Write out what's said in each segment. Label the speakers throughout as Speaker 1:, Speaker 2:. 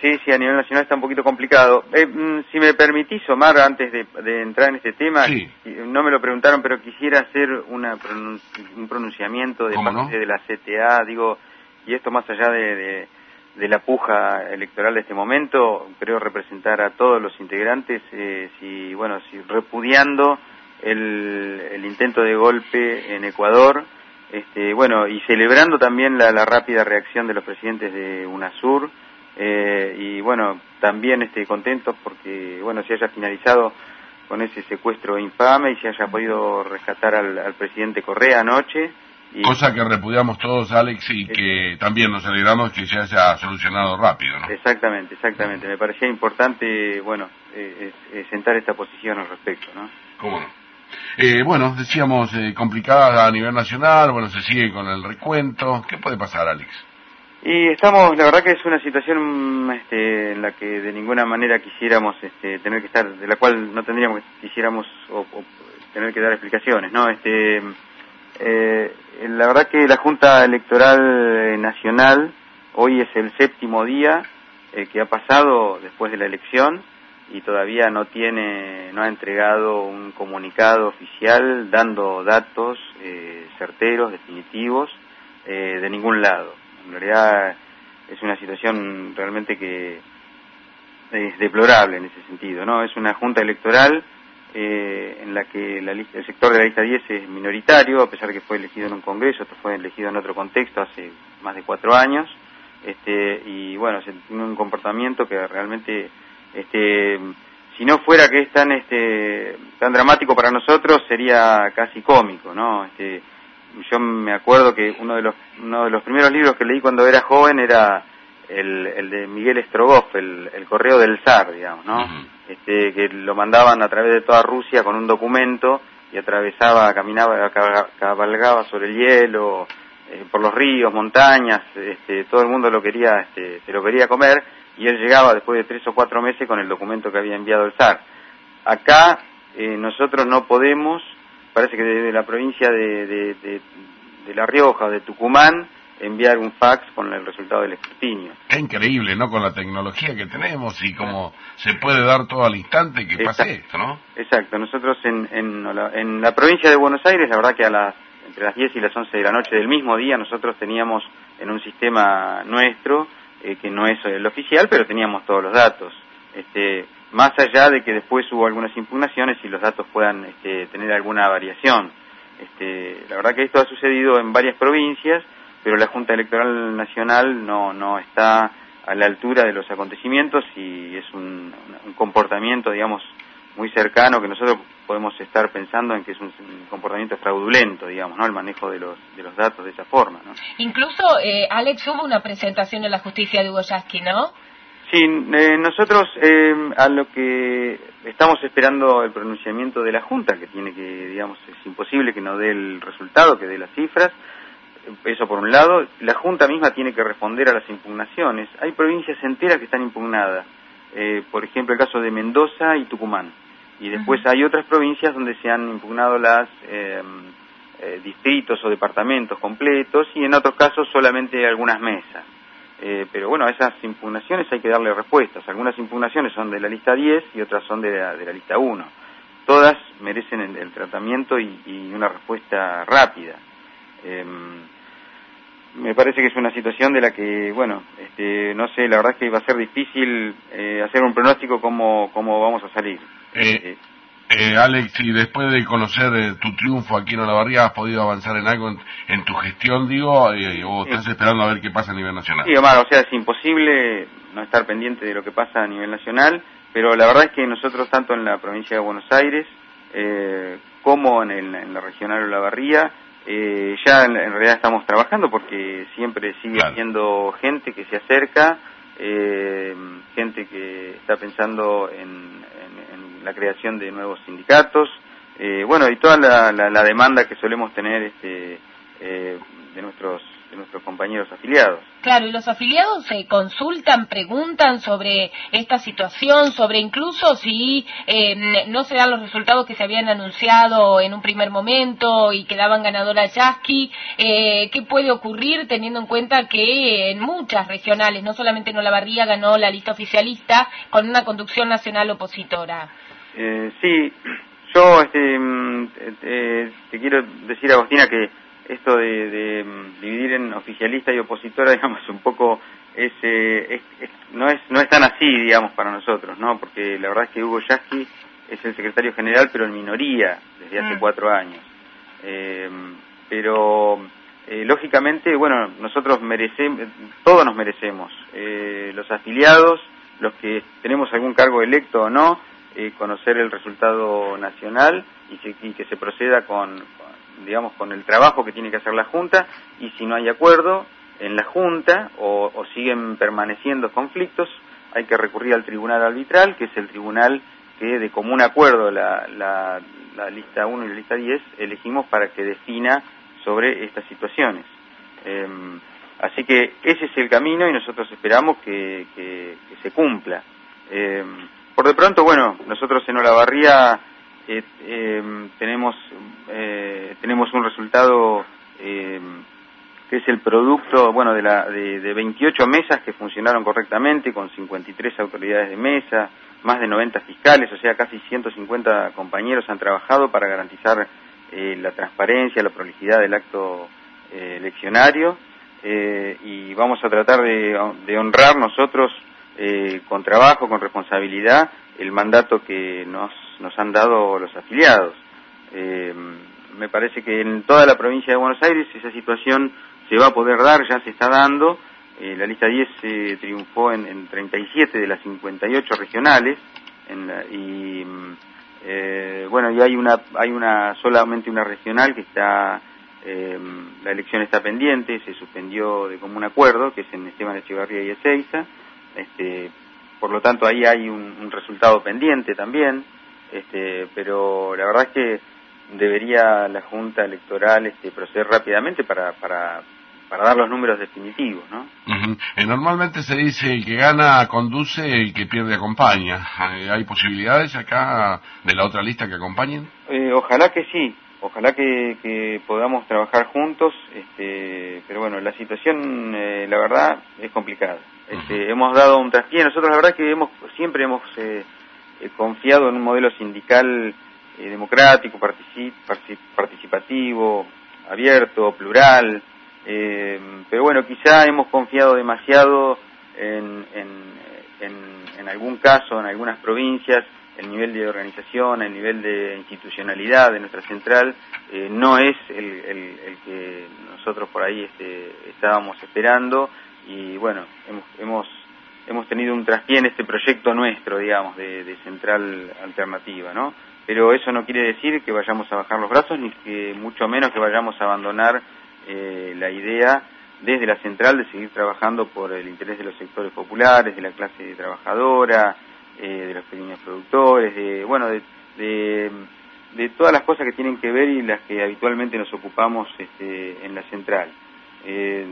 Speaker 1: Sí, sí, a nivel nacional está un poquito complicado. Eh, mm, si me permitís, Omar, antes de, entrar en este tema, no me lo preguntaron, pero quisiera hacer una un pronunciamiento de parte de la CTA, digo, y esto más allá de, la puja electoral de este momento, creo representar a todos los integrantes, eh, si, bueno, si repudiando el, intento de golpe en Ecuador, este, bueno, y celebrando también la, la rápida reacción de los presidentes de UNASUR, eh, y bueno, también este, contentos porque bueno, se haya finalizado con ese secuestro infame y se haya podido rescatar al, presidente Correa anoche.
Speaker 2: Y... Cosa que repudiamos todos, Alex, y que también nos alegramos que se haya solucionado rápido, ¿no?
Speaker 1: Exactamente, exactamente. Me parecía importante, bueno, eh, sentar esta posición al respecto, ¿no?
Speaker 2: ¿Cómo no? Eh, bueno, decíamos complicada a nivel nacional, bueno, se sigue con el recuento. ¿Qué puede pasar, Alex?
Speaker 1: Y estamos, la verdad que es una situación este, en la que de ninguna manera quisiéramos este, tener que estar, de la cual no tendríamos, quisiéramos o, tener que dar explicaciones, ¿no? Este, eh, la verdad que la Junta Electoral Nacional hoy es el séptimo día eh, que ha pasado después de la elección y todavía no tiene, no ha entregado un comunicado oficial dando datos eh, certeros, definitivos, de ningún lado en realidad es una situación realmente que es deplorable en ese sentido, ¿no? Es una junta electoral eh, en la que la el sector de la lista 10 es minoritario, a pesar que fue elegido en un congreso, esto fue elegido en otro contexto hace más de cuatro años, este, y bueno, se tiene un comportamiento que realmente, este, si no fuera que es tan, este, tan dramático para nosotros, sería casi cómico, ¿no? Este, yo me acuerdo que uno de los uno de los primeros libros que leí cuando era joven era el, el de Miguel Strogoff, el, el correo del zar, digamos, ¿no? este, que lo mandaban a través de toda Rusia con un documento y atravesaba, caminaba, cabalgaba sobre el hielo, eh, por los ríos, montañas, este, todo el mundo lo quería, este, se lo quería comer y él llegaba después de tres o cuatro meses con el documento que había enviado el zar. Acá eh, nosotros no podemos parece que desde la provincia de, de, La Rioja o de Tucumán enviar un fax con el resultado del escrutinio.
Speaker 2: Es increíble, ¿no? Con la tecnología que tenemos y cómo se puede dar todo al instante que pase esto, ¿no?
Speaker 1: Exacto. Nosotros en, en, la provincia de Buenos Aires, la verdad que a las entre las 10 y las 11 de la noche del mismo día nosotros teníamos en un sistema nuestro, eh, que no es el oficial, pero teníamos todos los datos. Este, más allá de que después hubo algunas impugnaciones y los datos puedan este, tener alguna variación. Este, la verdad que esto ha sucedido en varias provincias, pero la Junta Electoral Nacional no, no está a la altura de los acontecimientos y es un, comportamiento, digamos, muy cercano que nosotros podemos estar pensando en que es un, comportamiento fraudulento, digamos, ¿no? El manejo de los, de los datos de esa forma, ¿no?
Speaker 3: Incluso, eh, Alex, hubo una presentación en la justicia de Hugo ¿no?
Speaker 1: Sí, eh, nosotros eh, a lo que estamos esperando el pronunciamiento de la Junta, que tiene que, digamos, es imposible que no dé el resultado, que dé las cifras, eso por un lado, la Junta misma tiene que responder a las impugnaciones. Hay provincias enteras que están impugnadas, eh, por ejemplo el caso de Mendoza y Tucumán, y después hay otras provincias donde se han impugnado las distritos o departamentos completos y en otros casos solamente algunas mesas. Eh, pero bueno, a esas impugnaciones hay que darle respuestas. Algunas impugnaciones son de la lista 10 y otras son de la, de la lista 1. Todas merecen el, tratamiento y, una respuesta rápida. Em, me parece que es una situación de la que, bueno, este, no sé, la verdad es que va a ser difícil eh, hacer un pronóstico cómo, cómo vamos a salir.
Speaker 2: Eh, Alex, y después de conocer eh, tu triunfo aquí en Olavarría, ¿has podido avanzar en algo en, tu gestión, digo, eh, o estás esperando a ver qué pasa a nivel nacional?
Speaker 1: Sí, Omar, o sea, es imposible no estar pendiente de lo que pasa a nivel nacional, pero la verdad es que nosotros, tanto en la provincia de Buenos Aires eh, como en, la regional Olavarría, ya en, realidad estamos trabajando porque siempre sigue habiendo gente que se acerca, gente que está pensando en la creación de nuevos sindicatos, eh, bueno, y toda la, demanda que solemos tener este, eh, de nuestros de nuestros compañeros afiliados.
Speaker 3: Claro, y los afiliados se consultan, preguntan sobre esta situación, sobre incluso si eh, no se dan los resultados que se habían anunciado en un primer momento y quedaban ganadora Yasky, eh, ¿qué puede ocurrir teniendo en cuenta que en muchas regionales, no solamente en Olavarría, ganó la lista oficialista con una conducción nacional opositora?
Speaker 1: Eh, sí, yo este, mm, te quiero decir, Agostina, que esto de, mm, dividir en oficialista y opositora, digamos, un poco es, eh, no es no es tan así, digamos, para nosotros, ¿no? Porque la verdad es que Hugo Yasky es el secretario general, pero en minoría desde hace mm. cuatro años. Eh, pero eh, lógicamente, bueno, nosotros merecemos, todos nos merecemos, los afiliados, los que tenemos algún cargo electo o no, conocer el resultado nacional y, y que se proceda con digamos, con el trabajo que tiene que hacer la Junta y si no hay acuerdo en la Junta o, siguen permaneciendo conflictos, hay que recurrir al Tribunal Arbitral, que es el tribunal que de común acuerdo la, la, lista 1 y la lista 10 elegimos para que defina sobre estas situaciones. Em, así que ese es el camino y nosotros esperamos que, se cumpla. Em, por de pronto, bueno, nosotros en Olavarría eh, em, tenemos eh, tenemos un resultado eh, que es el producto, bueno, de, la, de, de, 28 mesas que funcionaron correctamente, con 53 autoridades de mesa, más de 90 fiscales, o sea, casi 150 compañeros han trabajado para garantizar eh, la transparencia, la prolijidad del acto eh, eleccionario, eh, y vamos a tratar de, de honrar nosotros con trabajo, con responsabilidad, el mandato que nos, nos han dado los afiliados. Eh, me parece que en toda la provincia de Buenos Aires esa situación se va a poder dar, ya se está dando. Eh, la lista 10 se triunfó en, en, 37 de las 58 regionales en y eh, bueno y hay una hay una solamente una regional que está eh, la elección está pendiente se suspendió de común acuerdo que es en Esteban Echevarría y Ezeiza este por lo tanto ahí hay un resultado pendiente también este pero la verdad es que debería la Junta Electoral este, proceder rápidamente para, para, para dar los números definitivos, ¿no?
Speaker 2: Eh, normalmente se dice el que gana conduce, el que pierde acompaña. Eh, ¿Hay posibilidades acá de la otra lista que acompañen?
Speaker 1: Eh, ojalá que sí, ojalá que, que, podamos trabajar juntos, este, pero bueno, la situación, la verdad, es complicada. Este, hemos dado un traspié, nosotros la verdad que hemos siempre hemos confiado en un modelo sindical eh, democrático, participativo, abierto, plural, eh, pero bueno, quizá hemos confiado demasiado en, en, algún caso, en algunas provincias, el nivel de organización, el nivel de institucionalidad de nuestra central eh, no es el, que nosotros por ahí este, estábamos esperando y bueno, hemos, hemos, hemos tenido un traspié en este proyecto nuestro, digamos, de, de central alternativa, ¿no? pero eso no quiere decir que vayamos a bajar los brazos ni que mucho menos que vayamos a abandonar eh, la idea desde la central de seguir trabajando por el interés de los sectores populares, de la clase trabajadora, eh, de los pequeños productores, de bueno, de, de, todas las cosas que tienen que ver y las que habitualmente nos ocupamos este, en la central. Eh,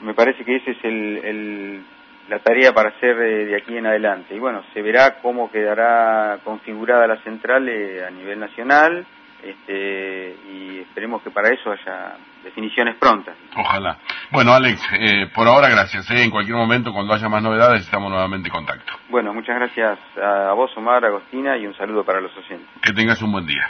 Speaker 1: me parece que ese es el la tarea para hacer de aquí en adelante. Y bueno, se verá cómo quedará configurada la central eh, a nivel nacional este, y esperemos que para eso haya definiciones prontas.
Speaker 2: Ojalá. Bueno, Alex, eh, por ahora gracias. Eh. En cualquier momento, cuando haya más novedades, estamos nuevamente en contacto.
Speaker 1: Bueno, muchas gracias a vos, Omar, Agostina, y un saludo para los oyentes.
Speaker 2: Que tengas un buen día.